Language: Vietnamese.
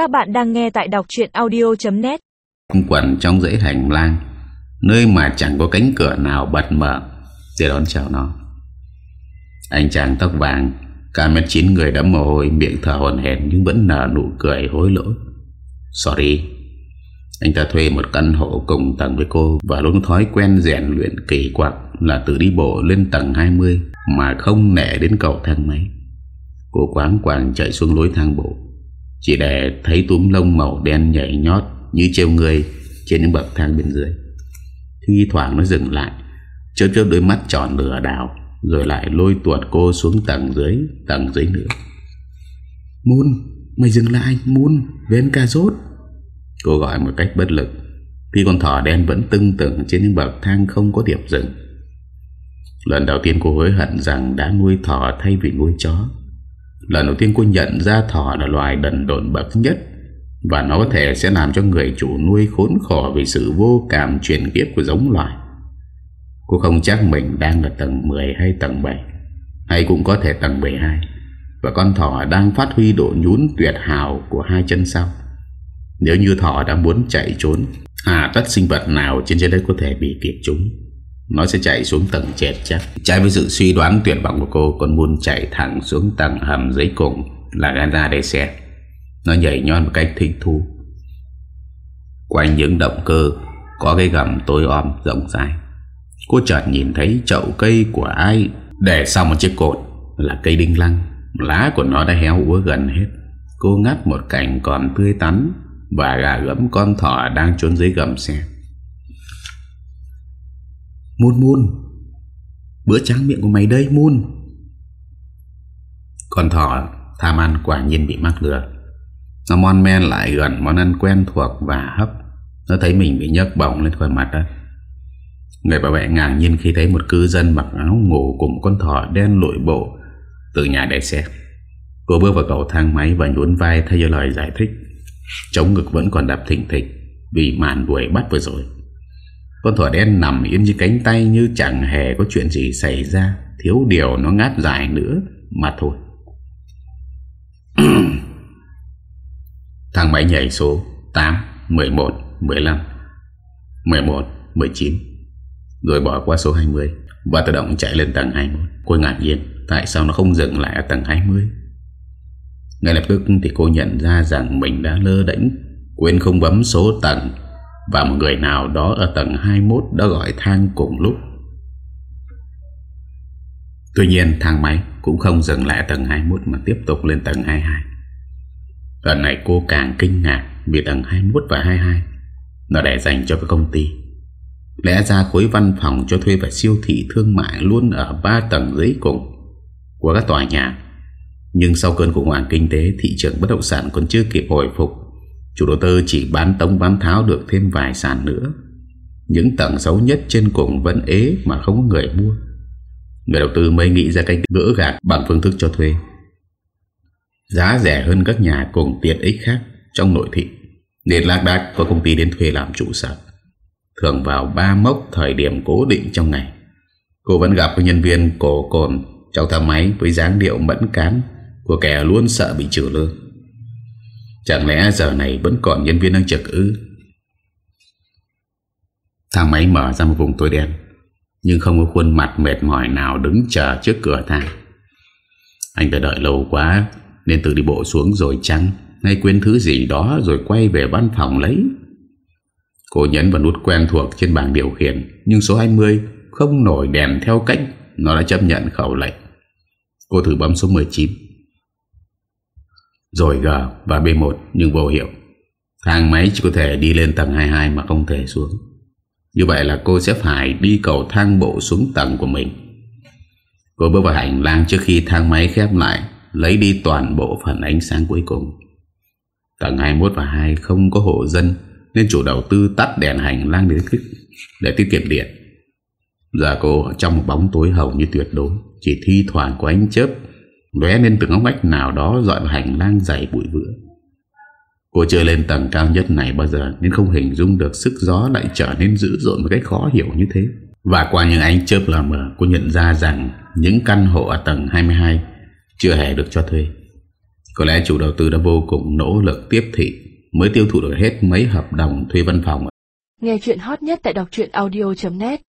Các bạn đang nghe tại đọc chuyện audio.net Quẩn trong dãy hành lang, Nơi mà chẳng có cánh cửa nào bật mở. Để đón chào nó. Anh chàng tóc vàng, Cả mét chín người đẫm mồ hôi, Miệng thở hồn hển nhưng vẫn nở nụ cười hối lỗi. Sorry. Anh ta thuê một căn hộ cùng tầng với cô Và luôn thói quen rèn luyện kỳ quặc Là tự đi bộ lên tầng 20 Mà không nẻ đến cầu thang máy. Cô quáng quàng chạy xuống lối thang bộ. Chỉ để thấy túm lông màu đen nhảy nhót Như treo người trên những bậc thang bên dưới. Thi thoảng nó dừng lại Chớp chớp đôi mắt tròn lửa đào Rồi lại lôi tuột cô xuống tầng dưới Tầng dưới nữa. Moon Mày dừng lại Moon Bên ca rốt. Cô gọi một cách bất lực Khi con thỏ đen vẫn tưng tửng Trên những bậc thang không có điểm dừng. Lần đầu tiên cô hối hận rằng Đã nuôi thỏ thay vì nuôi chó Lần đầu tiên cô nhận ra thỏ là loài đần độn bậc nhất, Và nó có thể sẽ làm cho người chủ nuôi khốn khổ Vì sự vô cảm truyền kiếp của giống loài. Cô không chắc mình đang ở tầng 10 hay tầng 7 Hay cũng có thể tầng 12 Và con thỏ đang phát huy độ nhún tuyệt hào của hai chân sau. Nếu như thỏ đã muốn chạy trốn À tất sinh vật nào trên trái đất có thể bị kịp chúng? Nó sẽ chạy xuống tầng chẹt chắc. Trái với sự suy đoán tuyệt vọng của cô, Con buôn chạy thẳng xuống tầng hầm dưới cùng Là Gaza để xe. Nó nhảy nhon một cách thích thú. Quanh những động cơ, Có cái gầm tối om rộng dài Cô chợt nhìn thấy chậu cây của ai. Để sau một chiếc cột Là cây đinh lăng. Lá của nó đã héo úa gần hết. Cô ngắt một cành còn tươi tắn Và gà gẫm con thỏ đang trốn dưới gầm xe. Muôn muôn Bữa tráng miệng của mày đây muôn Con thỏ tham ăn quả nhiên bị mắc lừa Nó mon men lại gần món ăn quen thuộc và hấp Nó thấy mình bị nhấc bỏng lên khỏi mặt đó Người bảo vệ ngạc nhiên khi thấy một cư dân mặc áo ngủ cùng con thỏ đen lội bộ từ nhà để xe. Cô bước vào cầu thang máy và nhún vai thay cho lời giải thích. Chống ngực vẫn còn đập thỉnh thịch vì màn đuổi bắt vừa rồi. Con thỏ đen nằm yên dưới cánh tay như chẳng hề có chuyện gì xảy ra. Thiếu điều nó ngáp dài nữa mà thôi. Thằng máy nhảy số 8, 11, 15, 11, 19 rồi bỏ qua số 20 và tự động chạy lên tầng 21. Cô ngạc nhiên tại sao nó không dừng lại ở tầng 20. Ngay lập tức thì cô nhận ra rằng mình đã lơ đánh quên không bấm số tầng và một người nào đó ở tầng 21 đã gọi thang cùng lúc. Tuy nhiên thang máy cũng không dừng lại tầng 21 mà tiếp tục lên tầng 22. Lần này cô càng kinh ngạc vì tầng 21 và 22 nó để dành cho cái công ty Lẽ ra khối văn phòng cho thuê và siêu thị thương mại luôn ở 3 tầng dưới cùng của các tòa nhà. Nhưng sau cơn khủng hoảng kinh tế, thị trường bất động sản còn chưa kịp hồi phục. Chủ đầu tư chỉ bán tống bán tháo được thêm vài sàn nữa. Những tầng xấu nhất trên cùng vẫn ế mà không có người mua. Người đầu tư mới nghĩ ra cách gỡ gạt bằng phương thức cho thuê. Giá rẻ hơn các nhà cùng tiện ích khác trong nội thị. Nên lác đác có công ty đến thuê làm trụ sở thường vào ba mốc thời điểm cố định trong ngày. Cô vẫn gặp với nhân viên cổ cồn trong thang máy với dáng điệu mẫn cán của kẻ luôn sợ bị trừ lương. Chẳng lẽ giờ này vẫn còn nhân viên đang trực ư? Thang máy mở ra một vùng tối đen, nhưng không có khuôn mặt mệt mỏi nào đứng chờ trước cửa thang. Anh đã đợi lâu quá, nên tự đi bộ xuống rồi chăng hay quên thứ gì đó rồi quay về văn phòng lấy. Cô nhấn vào nút quen thuộc trên bảng điều khiển, Nhưng số 20 không nổi đèn theo cách, Nó đã chấp nhận khẩu lệnh Cô thử bấm số 19 rồi G và B1 nhưng vô hiệu. Thang máy chỉ có thể đi lên tầng 22 mà không thể xuống. Như vậy là cô sẽ phải đi cầu thang bộ xuống tầng của mình. Cô bước vào hành lang trước khi thang máy khép lại Lấy đi toàn bộ phần ánh sáng cuối cùng. Tầng 21 và 2 không có hộ dân nên chủ đầu tư tắt đèn hành lang để, để tiết kiệm điện. Giờ cô ở trong một bóng tối hầu như tuyệt đối Chỉ thi thoảng có ánh chớp lóe lên từng ngóc ngách nào đó dọi vào hành lang dày bụi vữa. Cô chưa lên tầng cao nhất này bao giờ Nên không hình dung được sức gió lại trở nên dữ dội một cách khó hiểu như thế. Và qua những ánh chớp lờ mờ, Cô nhận ra rằng những căn hộ ở tầng 22 Chưa hề được cho thuê. Có lẽ chủ đầu tư đã vô cùng nỗ lực tiếp thị, mới tiêu thụ được hết mấy hợp đồng thuê văn phòng. Nghe chuyện hot nhất tại đọc audio.net